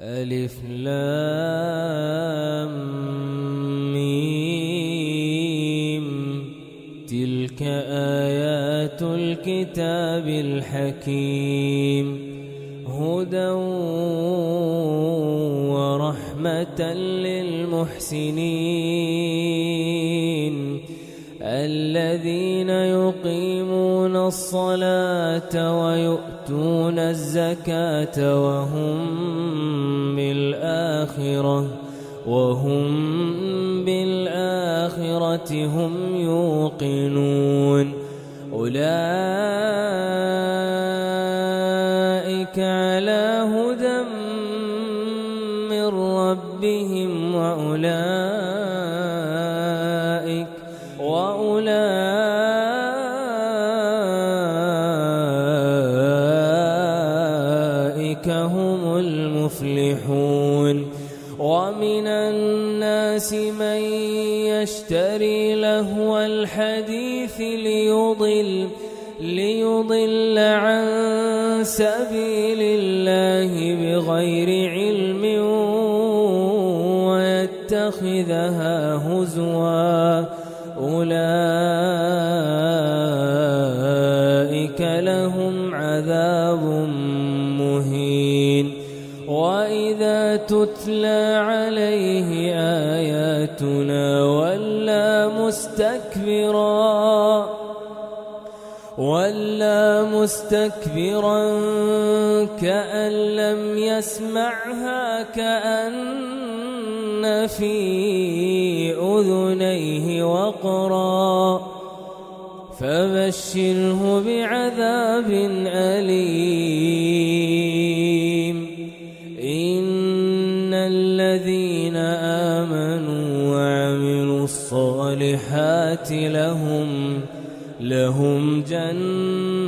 ألف لام ميم. تلك آيات الكتاب الحكيم. هدى ورحمة للمحسنين. الذين يقيمون الصلاة ويؤتون الزكاة وهم بالآخرة وهم بالآخرة هم يوقنون. أولئك على هدى من ربهم وأولئك الحديث ليضل ليضل عن سبيل الله بغير علم ويتخذها هزوا. أولئك لهم عذاب مهين. وإذا تتلى عليه آياتنا مستكبرا كأن لم يسمعها كأن في أذنيه وقرا. فبشره بعذاب أليم. إن الذين آمنوا وعملوا الصالحات لهم لهم جنات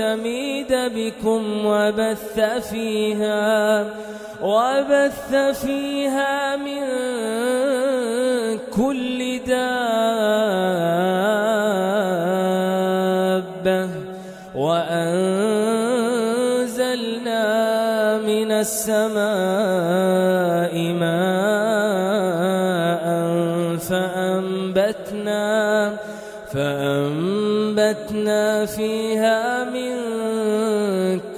تميد بكم وبث فيها وبث فيها من كل دابة وأنزلنا من السماء ماء فأنبتنا فأنبتنا فيها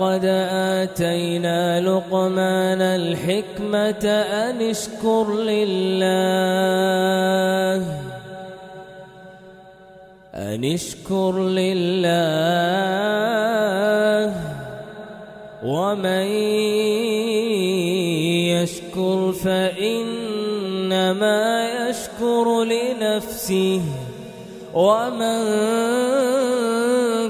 ولقد آتينا لقمان الحكمة أن اشكر لله. أن اشكر لله. ومن يشكر فإنما يشكر لنفسه. ومن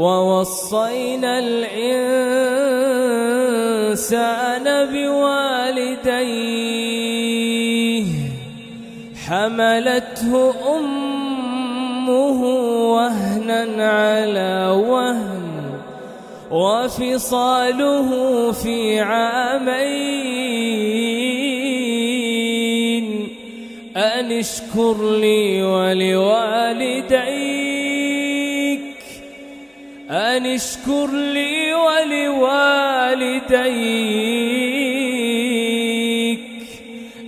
ووصينا الإنسان بوالديه حملته أمه وهنا على وهن وفصاله في عامين أن اشكر لي ولوالديك أن اشكر لي ولوالديك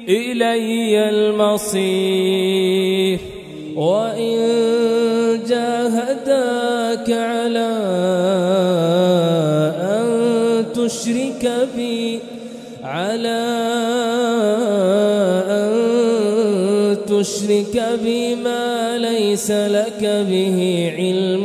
إلي المصير. وإن جاهداك على أن تشرك بي على أن تشرك بي ما ليس لك به علم.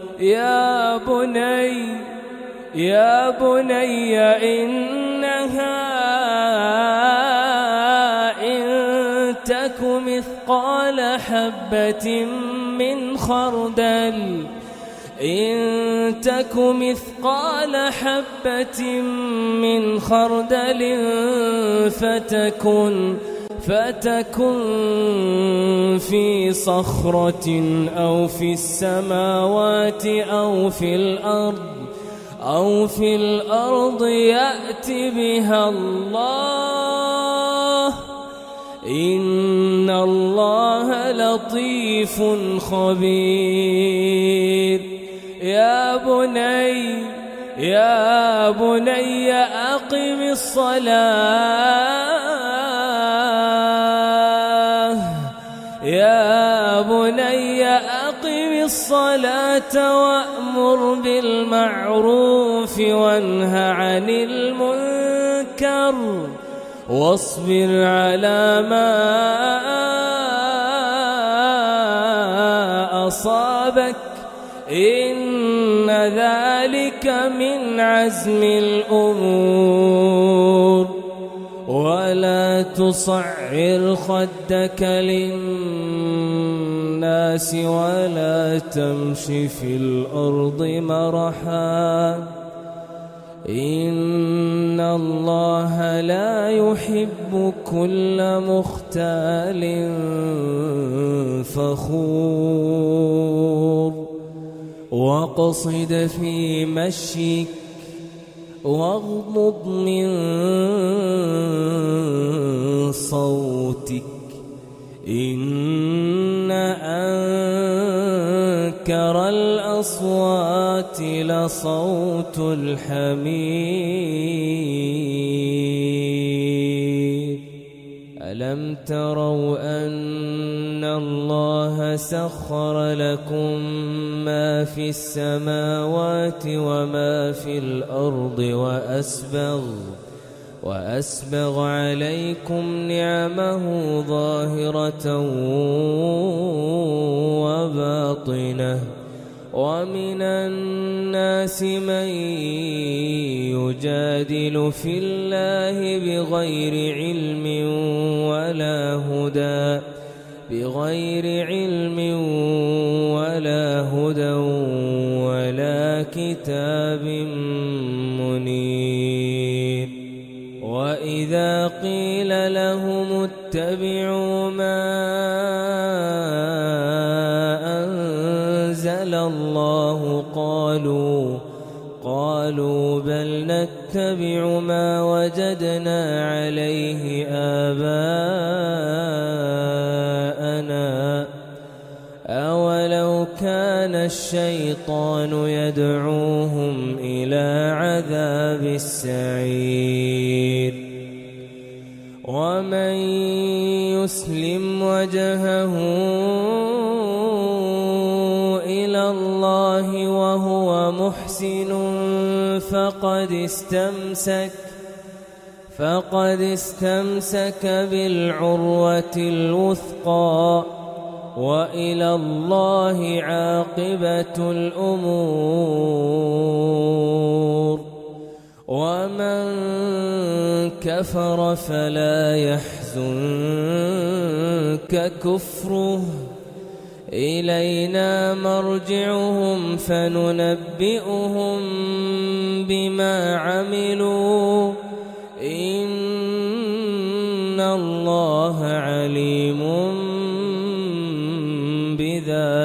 يا بني يا بني إنها إن تك مثقال حبة من خردل إن تك مثقال حبة من خردل فتكن فتكن في صخرة أو في السماوات أو في الأرض أو في الأرض يأت بها الله إن الله لطيف خبير يا بني يا بني أقم الصلاة الصلاة وأمر بالمعروف وانه عن المنكر واصبر على ما أصابك إن ذلك من عزم الأمور. ولا تصعر خدك للناس ولا تمش في الأرض مرحا. إن الله لا يحب كل مختال فخور. واقصد في مشيك واغضض من صوتك. إن أنكر الأصوات لصوت الحمير ألم تروا أن الله سخر لكم ما في السماوات وما في الأرض وأسبغ وأسبغ عليكم نعمه ظاهرة وباطنة. ومن الناس من يجادل في الله بغير علم ولا هدى بغير علم هدى ولا كتاب منير. وإذا قيل لهم اتبعوا ما أنزل الله قالوا قالوا بل نتبع ما وجدنا عليه آباءنا. الشيطان يدعوهم إلى عذاب السعير. ومن يسلم وجهه إلى الله وهو محسن فقد استمسك فقد استمسك بالعروة الوثقى. وإلى الله عاقبة الأمور. ومن كفر فلا يحزنك كفره. إلينا مرجعهم فننبئهم بما عملوا. إن الله عليم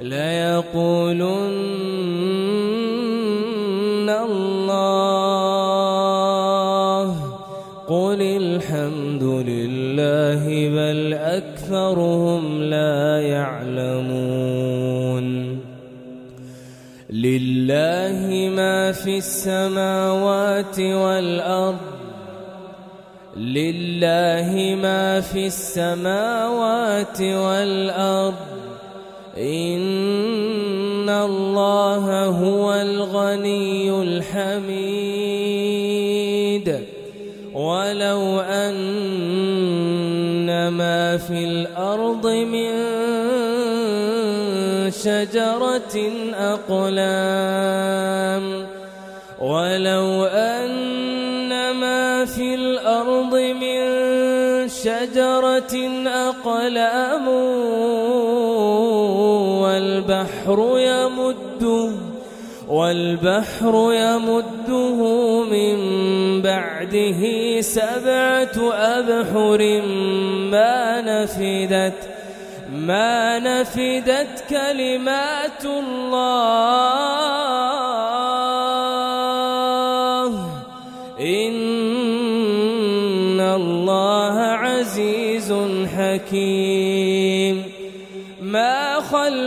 ليقولن الله. قل الحمد لله بل أكثرهم لا يعلمون. لله ما في السماوات والأرض. لله ما في السماوات والأرض. إن الله هو الغني الحميد. ولو أن ما في الأرض من شجرة أقلام. ولو أن ما في الأرض من شجرة أقلام. والبحر يمده والبحر يمده من بعده سبعة أبحر ما نفدت ما نفدت كلمات الله. إن الله عزيز حكيم.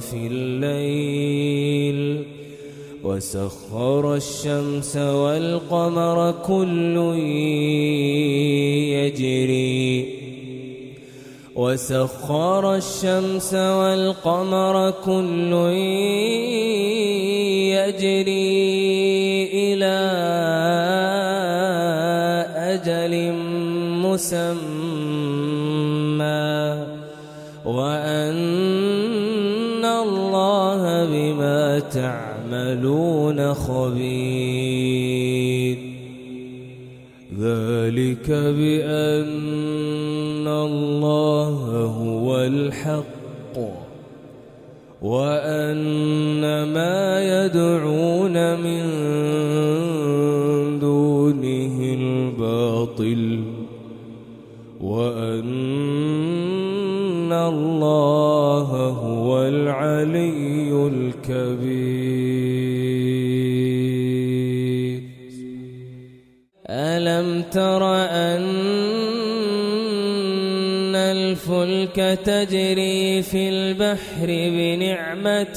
في الليل وسخر الشمس والقمر كل يجري وسخر الشمس والقمر كل يجري إلى أجل مسمى تعملون خبير. ذلك بأن الله هو الحق وأن ما يدعون من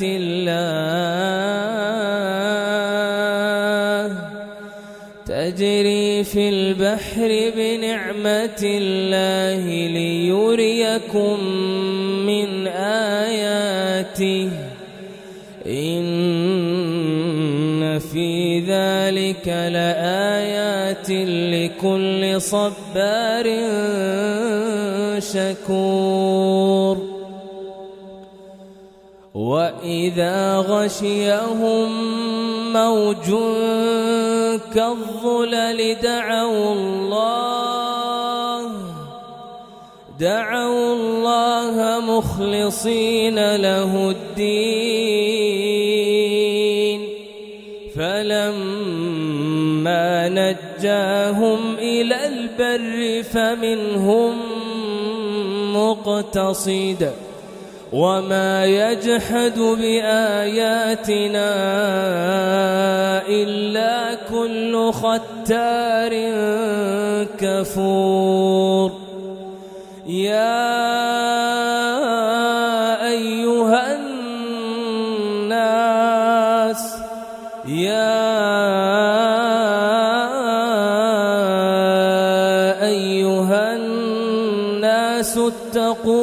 الله. تجري في البحر بنعمة الله ليريكم من آياته. إن في ذلك لآيات لكل صبار شكور. وإذا غشيهم موج كالظلل دعوا الله دعوا الله مخلصين له الدين فلما نجاهم إلى البر فمنهم مقتصد وما يجحد بآياتنا إلا كل ختار كفور يا أيها الناس يا أيها الناس اتقوا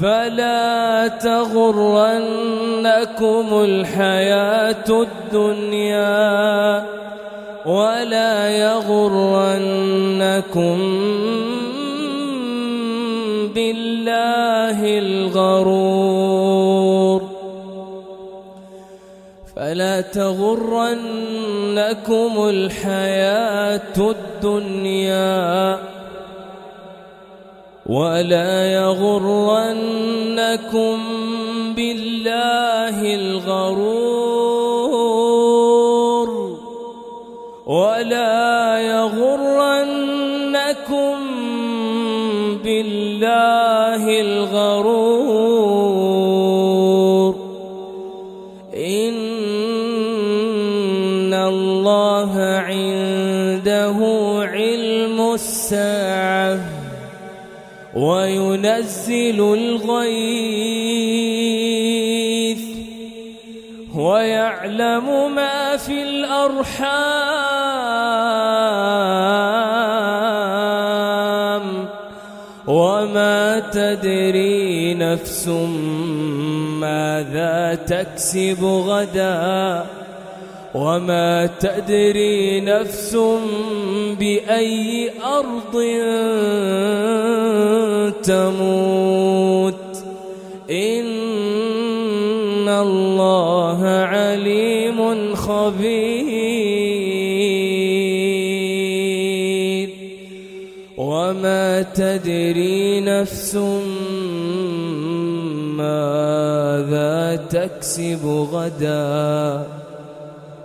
فلا تغرنكم الحياة الدنيا ولا يغرنكم بالله الغرور. فلا تغرنكم الحياة الدنيا ولا يغرنكم بالله الغرور ولا يغرنكم بالله الغرور وينزل الغيث ويعلم ما في الأرحام وما تدري نفس ماذا تكسب غدا وما تدري نفس بأي أرض تموت. إن الله عليم خبير. وما تدري نفس ماذا تكسب غدا.